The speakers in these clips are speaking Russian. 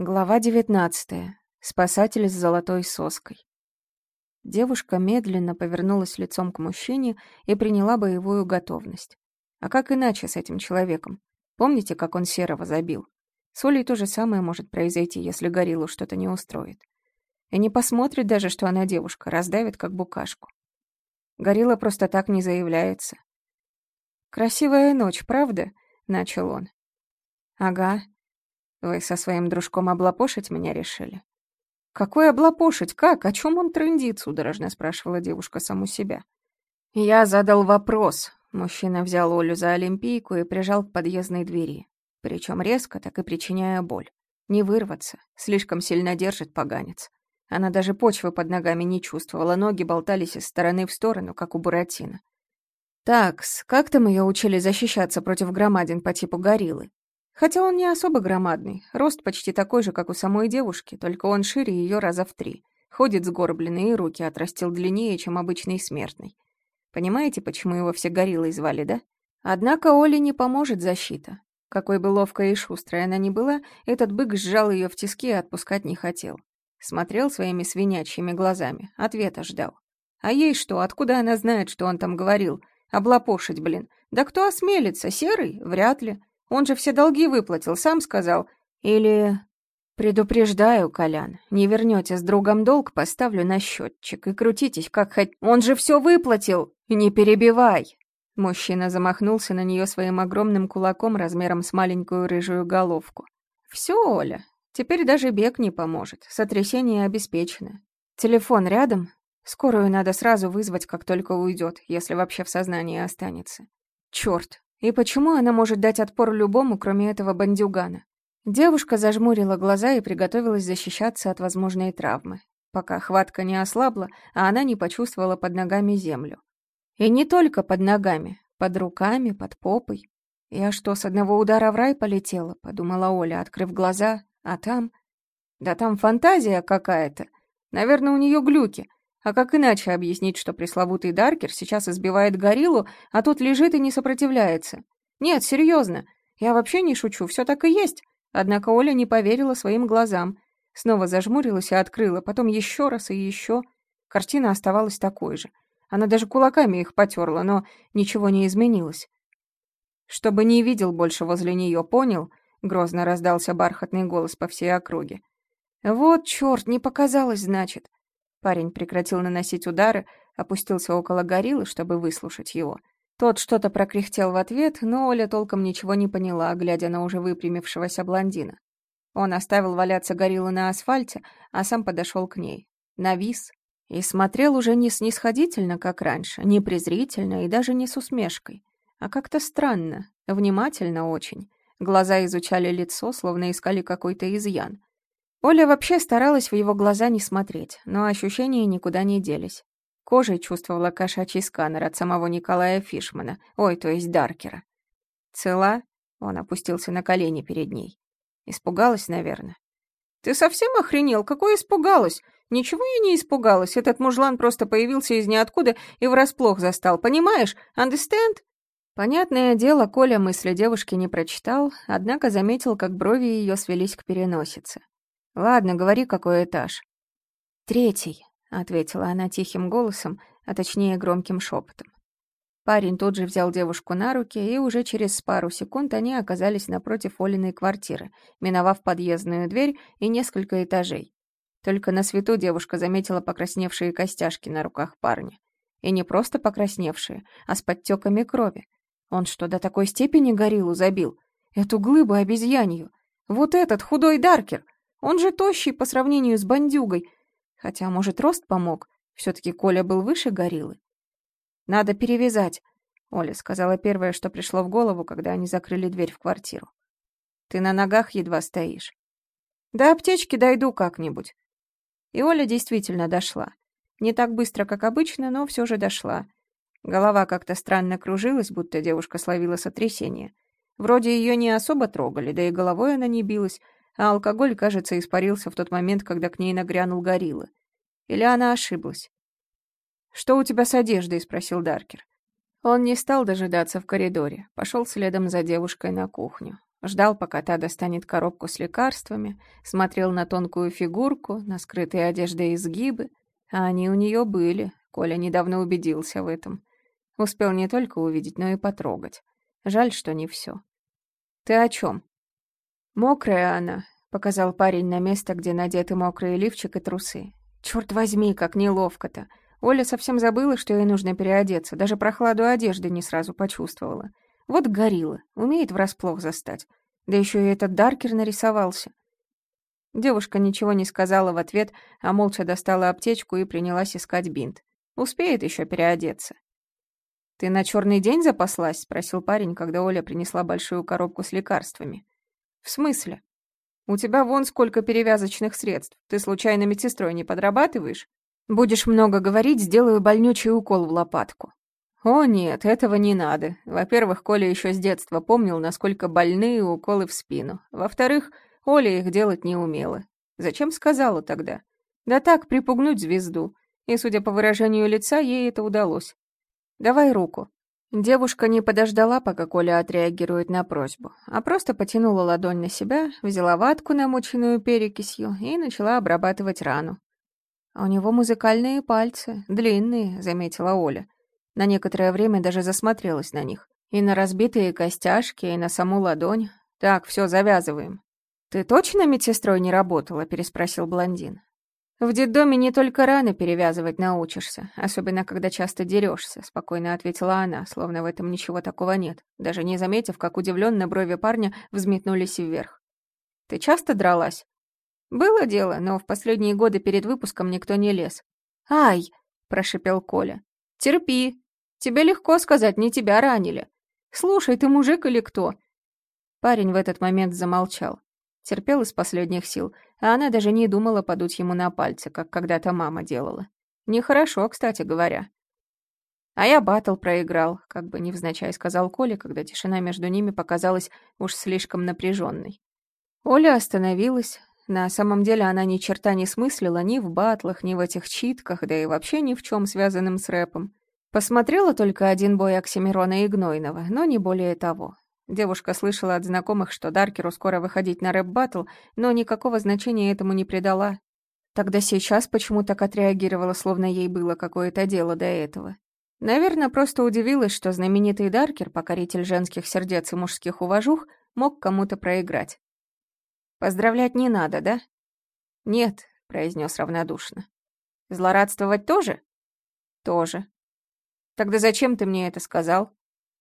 Глава девятнадцатая. Спасатель с золотой соской. Девушка медленно повернулась лицом к мужчине и приняла боевую готовность. А как иначе с этим человеком? Помните, как он серого забил? С Олей то же самое может произойти, если Гориллу что-то не устроит. И не посмотрит даже, что она девушка, раздавит как букашку. Горилла просто так не заявляется. «Красивая ночь, правда?» — начал он. «Ага», вы со своим дружком облапошить меня решили? Какой облапошить? Как? О чем он трындит? Судорожно спрашивала девушка саму себя. Я задал вопрос. Мужчина взял Олю за олимпийку и прижал к подъездной двери. Причем резко, так и причиняя боль. Не вырваться. Слишком сильно держит поганец. Она даже почвы под ногами не чувствовала, ноги болтались из стороны в сторону, как у Буратино. «Такс, как там ее учили защищаться против громадин по типу гориллы?» Хотя он не особо громадный, рост почти такой же, как у самой девушки, только он шире ее раза в три. Ходит сгорбленный и руки отрастил длиннее, чем обычный смертный. Понимаете, почему его все гориллой звали, да? Однако Оле не поможет защита. Какой бы ловкая и шустрая она ни была, этот бык сжал ее в тиски и отпускать не хотел. Смотрел своими свинячьими глазами, ответа ждал. А ей что, откуда она знает, что он там говорил? Облапошить, блин. Да кто осмелится, серый? Вряд ли. Он же все долги выплатил, сам сказал. Или... Предупреждаю, Колян, не вернете с другом долг, поставлю на счетчик и крутитесь как хоть... Он же все выплатил! Не перебивай! Мужчина замахнулся на нее своим огромным кулаком размером с маленькую рыжую головку. Все, Оля, теперь даже бег не поможет, сотрясение обеспечено. Телефон рядом? Скорую надо сразу вызвать, как только уйдет, если вообще в сознании останется. Черт, и почему она может дать отпор любому, кроме этого бандюгана? Девушка зажмурила глаза и приготовилась защищаться от возможной травмы, пока хватка не ослабла, а она не почувствовала под ногами землю. И не только под ногами, под руками, под попой. «Я что, с одного удара в рай полетела?» — подумала Оля, открыв глаза. «А там...» «Да там фантазия какая-то. Наверное, у нее глюки. А как иначе объяснить, что пресловутый Даркер сейчас избивает гориллу, а тот лежит и не сопротивляется? Нет, серьезно. Я вообще не шучу, все так и есть. Однако Оля не поверила своим глазам. Снова зажмурилась и открыла, потом еще раз и еще. Картина оставалась такой же. Она даже кулаками их потерла, но ничего не изменилось. «Чтобы не видел больше возле нее, понял?» — грозно раздался бархатный голос по всей округе. «Вот черт, не показалось, значит. Парень прекратил наносить удары, опустился около гориллы, чтобы выслушать его. Тот что-то прокряхтел в ответ, но Оля толком ничего не поняла, глядя на уже выпрямившегося блондина. Он оставил валяться гориллу на асфальте, а сам подошел к ней. Навис и смотрел уже не снисходительно, как раньше, не презрительно и даже не с усмешкой, а как-то странно, внимательно очень. Глаза изучали лицо, словно искали какой-то изъян. Оля вообще старалась в его глаза не смотреть, но ощущения никуда не делись. Кожей чувствовала кошачий сканер от самого Николая Фишмана, ой, то есть Даркера. «Цела?» — он опустился на колени перед ней. Испугалась, наверное. «Ты совсем охренел? Какой испугалась? Ничего я не испугалась. Этот мужлан просто появился из ниоткуда и врасплох застал. Понимаешь? Understand?» Понятное дело, Коля мысли девушки не прочитал, однако заметил, как брови ее свелись к переносице. Ладно, говори, какой этаж. Третий, ответила она тихим голосом, а точнее громким шепотом. Парень тут же взял девушку на руки, и уже через пару секунд они оказались напротив Олиной квартиры, миновав подъездную дверь и несколько этажей. Только на свету девушка заметила покрасневшие костяшки на руках парня. И не просто покрасневшие, а с подтеками крови. Он что, до такой степени гориллу забил? Эту глыбу обезьянью. Вот этот худой Даркер — он же тощий по сравнению с бандюгой. Хотя, может, рост помог. Все-таки Коля был выше гориллы. «Надо перевязать», — Оля сказала первое, что пришло в голову, когда они закрыли дверь в квартиру. «Ты на ногах едва стоишь». «До аптечки дойду как-нибудь». И Оля действительно дошла. Не так быстро, как обычно, но все же дошла. Голова как-то странно кружилась, будто девушка словила сотрясение. Вроде ее не особо трогали, да и головой она не билась, а алкоголь, кажется, испарился в тот момент, когда к ней нагрянул горилла. Или она ошиблась? «Что у тебя с одеждой?» — спросил Даркер. Он не стал дожидаться в коридоре, пошел следом за девушкой на кухню. Ждал, пока та достанет коробку с лекарствами, смотрел на тонкую фигурку, на скрытые одежды изгибы. А они у нее были, Коля недавно убедился в этом. Успел не только увидеть, но и потрогать. Жаль, что не все. «Ты о чем? «Мокрая она», — показал парень на место, где надеты мокрые лифчик и трусы. Черт возьми, как неловко-то. Оля совсем забыла, что ей нужно переодеться, даже прохладу одежды не сразу почувствовала. Вот горилла, умеет врасплох застать. Да еще и этот Даркер нарисовался. Девушка ничего не сказала в ответ, а молча достала аптечку и принялась искать бинт. Успеет еще переодеться. «Ты на черный день запаслась?» — спросил парень, когда Оля принесла большую коробку с лекарствами. «В смысле? У тебя вон сколько перевязочных средств. Ты случайно медсестрой не подрабатываешь? Будешь много говорить, сделаю больнючий укол в лопатку». О нет, этого не надо. Во-первых, Коля еще с детства помнил, насколько больные уколы в спину. Во-вторых, Оля их делать не умела. Зачем сказала тогда? Да так, припугнуть звезду. И, судя по выражению лица, ей это удалось. «Давай руку». Девушка не подождала, пока Коля отреагирует на просьбу, а просто потянула ладонь на себя, взяла ватку, намоченную перекисью, и начала обрабатывать рану. «У него музыкальные пальцы, длинные», — заметила Оля. На некоторое время даже засмотрелась на них. И на разбитые костяшки, и на саму ладонь. «Так, все, завязываем». «Ты точно медсестрой не работала?» — переспросил блондин. «В детдоме не только раны перевязывать научишься, особенно когда часто дерешься», — спокойно ответила она, словно в этом ничего такого нет, даже не заметив, как удивленно брови парня взметнулись вверх. «Ты часто дралась?» «Было дело, но в последние годы перед выпуском никто не лез». «Ай!» — прошипел Коля. «Терпи, Тебе легко сказать, не тебя ранили. Слушай, ты мужик или кто?» Парень в этот момент замолчал. Терпел из последних сил, а она даже не думала подуть ему на пальцы, как когда-то мама делала. Нехорошо, кстати говоря. А я батл проиграл, как бы невзначай сказал Коля, когда тишина между ними показалась уж слишком напряженной. Оля остановилась. На самом деле она ни черта не смыслила ни в батлах, ни в этих читках, да и вообще ни в чем связанном с рэпом. Посмотрела только один бой Оксимирона и Гнойного, но не более того. Девушка слышала от знакомых, что Даркеру скоро выходить на рэп-баттл, но никакого значения этому не придала. Тогда сейчас почему так отреагировала, словно ей было какое-то дело до этого. Наверное, просто удивилась, что знаменитый Даркер, покоритель женских сердец и мужских уважух, мог кому-то проиграть. «Поздравлять не надо, да?» «Нет», — произнес равнодушно. «Злорадствовать тоже?» «Тоже», Тогда зачем ты мне это сказал?»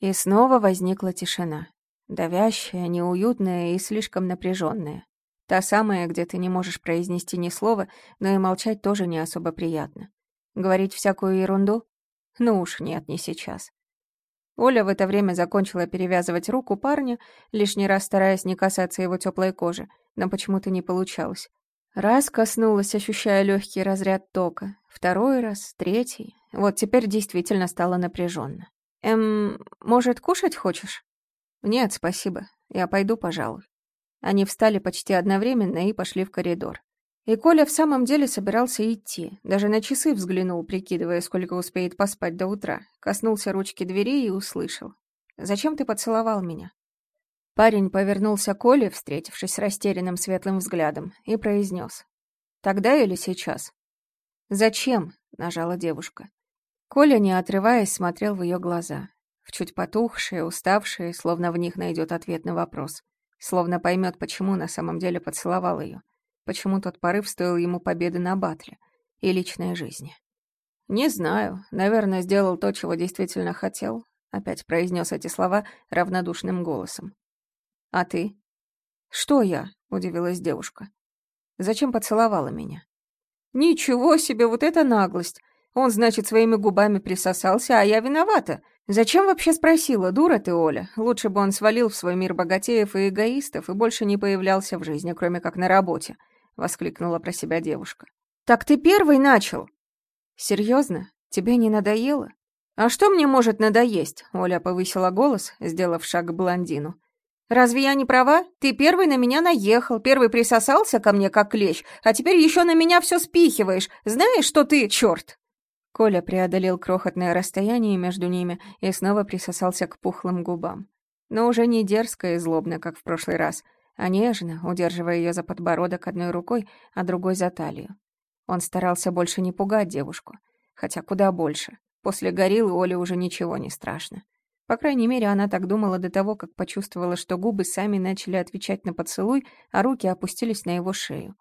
И снова возникла тишина. Давящая, неуютная и слишком напряженная. Та самая, где ты не можешь произнести ни слова, но и молчать тоже не особо приятно. Говорить всякую ерунду? Ну уж нет, не сейчас. Оля в это время закончила перевязывать руку парня, лишний раз стараясь не касаться его теплой кожи, но почему-то не получалось. Раз коснулась, ощущая легкий разряд тока, второй раз, третий, вот теперь действительно стало напряженно. «Эм, может, кушать хочешь?» «Нет, спасибо. Я пойду, пожалуй». Они встали почти одновременно и пошли в коридор. И Коля в самом деле собирался идти. Даже на часы взглянул, прикидывая, сколько успеет поспать до утра. Коснулся ручки двери и услышал. «Зачем ты поцеловал меня?» Парень повернулся к Оле, встретившись с растерянным светлым взглядом, и произнес. «Тогда или сейчас?» «Зачем?» — нажала девушка. Коля, не отрываясь, смотрел в ее глаза. В чуть потухшие, уставшие, словно в них найдет ответ на вопрос. Словно поймет, почему на самом деле поцеловал ее. Почему тот порыв стоил ему победы на батле и личной жизни. «Не знаю. Наверное, сделал то, чего действительно хотел», — опять произнес эти слова равнодушным голосом. «А ты?» «Что я?» — удивилась девушка. «Зачем поцеловала меня?» «Ничего себе, вот это наглость! Он, значит, своими губами присосался, а я виновата. Зачем вообще спросила, дура ты, Оля? Лучше бы он свалил в свой мир богатеев и эгоистов и больше не появлялся в жизни, кроме как на работе», — воскликнула про себя девушка. «Так ты первый начал!» «Серьезно? Тебе не надоело?» «А что мне может надоесть?» — Оля повысила голос, сделав шаг к блондину. «Разве я не права? Ты первый на меня наехал, первый присосался ко мне как клещ, а теперь еще на меня все спихиваешь. Знаешь, что ты, черт!» Коля преодолел крохотное расстояние между ними и снова присосался к пухлым губам. но уже не дерзко и злобно, как в прошлый раз, а нежно, удерживая ее за подбородок одной рукой, а другой за талию. Он старался больше не пугать девушку, хотя куда больше. После гориллы Оле уже ничего не страшно. По крайней мере, она так думала до того, как почувствовала, что губы сами начали отвечать на поцелуй, а руки опустились на его шею.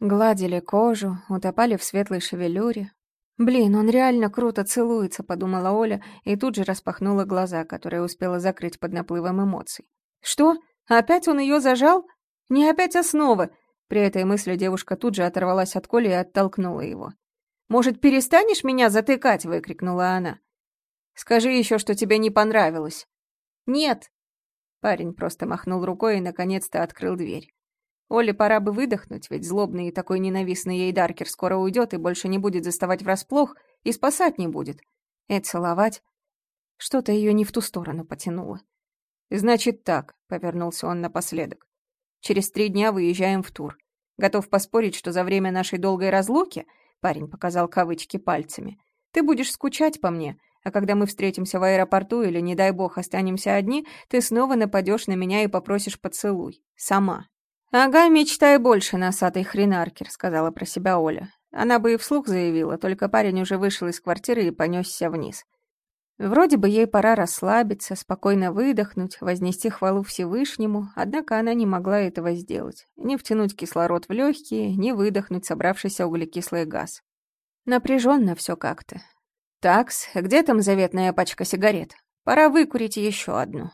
Гладили кожу, утопали в светлой шевелюре. «Блин, он реально круто целуется», — подумала Оля, и тут же распахнула глаза, которые успела закрыть под наплывом эмоций. «Что? Опять он ее зажал? Не опять основы?» При этой мысли девушка тут же оторвалась от Коли и оттолкнула его. «Может, перестанешь меня затыкать?» — выкрикнула она. Скажи еще, что тебе не понравилось». «Нет». Парень просто махнул рукой и наконец-то открыл дверь. Оле пора бы выдохнуть, ведь злобный и такой ненавистный ей Даркер скоро уйдет и больше не будет заставать врасплох, и спасать не будет. И целовать. Что-то ее не в ту сторону потянуло. «Значит так», — повернулся он напоследок. «Через три дня выезжаем в тур. Готов поспорить, что за время нашей долгой разлуки, — парень показал кавычки пальцами, — ты будешь скучать по мне, а когда мы встретимся в аэропорту или, не дай бог, останемся одни, ты снова нападешь на меня и попросишь поцелуй. Сама». «Ага, мечтай больше, носатый хренаркер», — сказала про себя Оля. Она бы и вслух заявила, только парень уже вышел из квартиры и понесся вниз. Вроде бы ей пора расслабиться, спокойно выдохнуть, вознести хвалу Всевышнему, однако она не могла этого сделать. Не втянуть кислород в легкие, не выдохнуть собравшийся углекислый газ. Напряженно все как-то. «Такс, где там заветная пачка сигарет? Пора выкурить еще одну».